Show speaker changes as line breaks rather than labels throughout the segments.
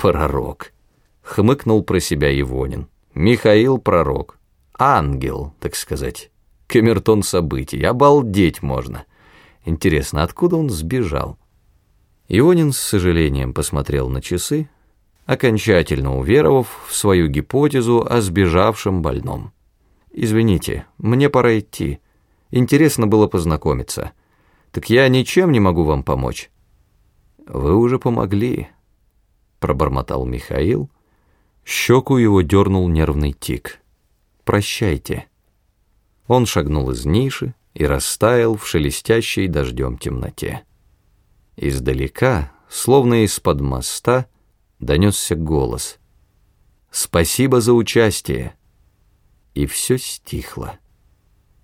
Пророк. Хмыкнул про себя Ивонин. Михаил Пророк. Ангел, так сказать. Камертон событий. Обалдеть можно. Интересно, откуда он сбежал? Ионин с сожалением посмотрел на часы, окончательно уверовав в свою гипотезу о сбежавшем больном. «Извините, мне пора идти. Интересно было познакомиться. Так я ничем не могу вам помочь». «Вы уже помогли», — пробормотал Михаил. Щеку его дернул нервный тик. «Прощайте». Он шагнул из ниши и растаял в шелестящей дождем темноте. Издалека, словно из-под моста, донесся голос. «Спасибо за участие!» И все стихло.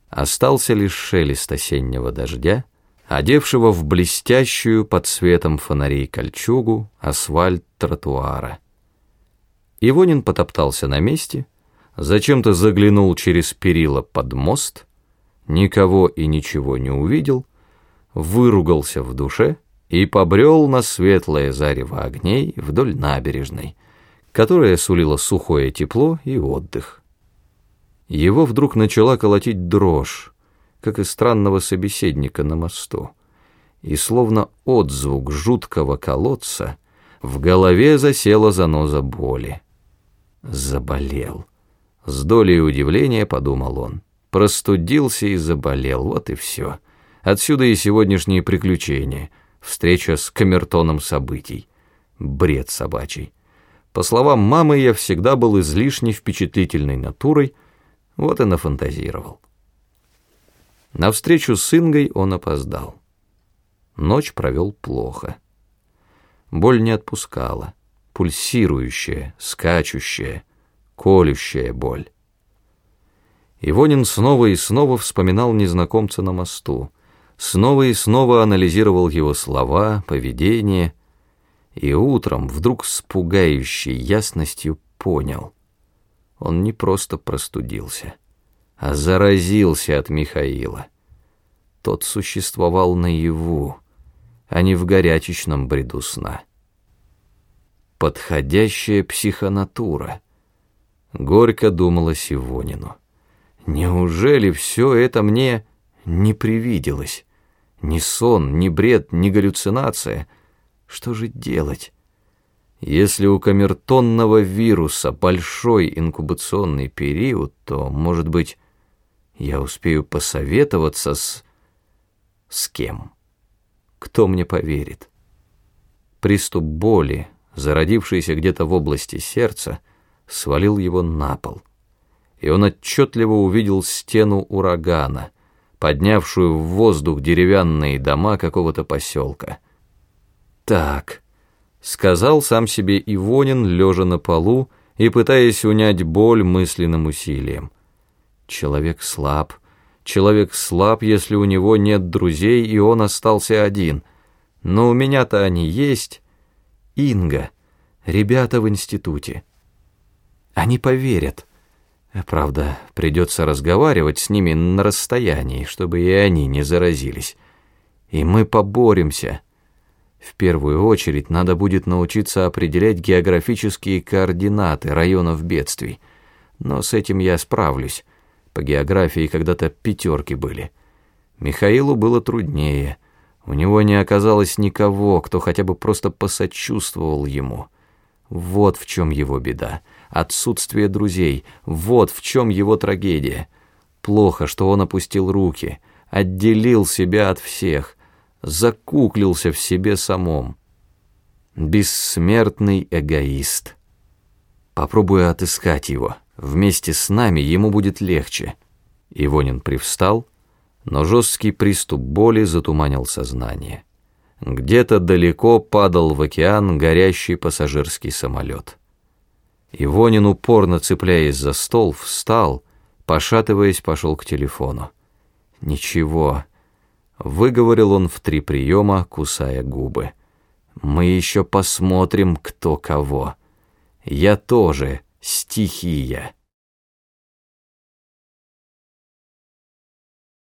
Остался лишь шелест осеннего дождя, одевшего в блестящую под светом фонарей кольчугу асфальт тротуара. Ивонин потоптался на месте, зачем-то заглянул через перила под мост, никого и ничего не увидел, выругался в душе и побрел на светлое зарево огней вдоль набережной, которая сулила сухое тепло и отдых. Его вдруг начала колотить дрожь, как и странного собеседника на мосту, и словно отзвук жуткого колодца в голове засела заноза боли. Заболел. С долей удивления подумал он. Простудился и заболел, вот и все. Отсюда и сегодняшние приключения, встреча с камертоном событий. Бред собачий. По словам мамы, я всегда был излишне впечатлительной натурой, вот и нафантазировал. На встречу с Ингой он опоздал. Ночь провел плохо. Боль не отпускала пульсирующая, скачущая, колющая боль. Ивонин снова и снова вспоминал незнакомца на мосту, снова и снова анализировал его слова, поведение, и утром вдруг с пугающей ясностью понял. Он не просто простудился, а заразился от Михаила. Тот существовал наяву, а не в горячечном бреду сна подходящая психонатура. Горько думала Сивонину. Неужели все это мне не привиделось? Ни сон, ни бред, ни галлюцинация. Что же делать? Если у камертонного вируса большой инкубационный период, то, может быть, я успею посоветоваться с... с кем? Кто мне поверит? Приступ боли, зародившийся где-то в области сердца, свалил его на пол. И он отчетливо увидел стену урагана, поднявшую в воздух деревянные дома какого-то поселка. «Так», — сказал сам себе Ивонин, лежа на полу и пытаясь унять боль мысленным усилием. «Человек слаб, человек слаб, если у него нет друзей, и он остался один. Но у меня-то они есть, Инга, ребята в институте. Они поверят. Правда, придется разговаривать с ними на расстоянии, чтобы и они не заразились. И мы поборемся. В первую очередь надо будет научиться определять географические координаты районов бедствий. Но с этим я справлюсь. По географии когда-то пятерки были. Михаилу было труднее — у него не оказалось никого, кто хотя бы просто посочувствовал ему. Вот в чем его беда. Отсутствие друзей. Вот в чем его трагедия. Плохо, что он опустил руки, отделил себя от всех, закуклился в себе самом. Бессмертный эгоист. Попробую отыскать его. Вместе с нами ему будет легче. Ивонин привстал но жесткий приступ боли затуманил сознание. Где-то далеко падал в океан горящий пассажирский самолет. Ивонин, упорно цепляясь за стол, встал, пошатываясь, пошел к телефону. «Ничего», — выговорил он в три приема, кусая губы. «Мы еще посмотрим, кто кого. Я тоже стихия».